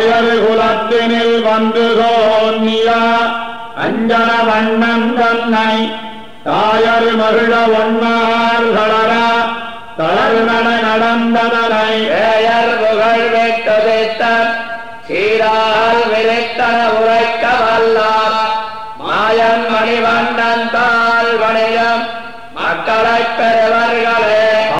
ஆயர் குலத்தினில் வந்து தோன்னியா அஞ்சன வண்ணன் தன்னை தாயர் மகிழ ஒன்னார் கலர தளர் நட நடந்ததனை ஏயர் புகழ் வெட்டுதைத்த சீரால் விரைத்தன உரைக்க வல்லார். மாயன் மணிவண்ணன் தாள் வணிகம் மக்களைப் பெறுவர்களே.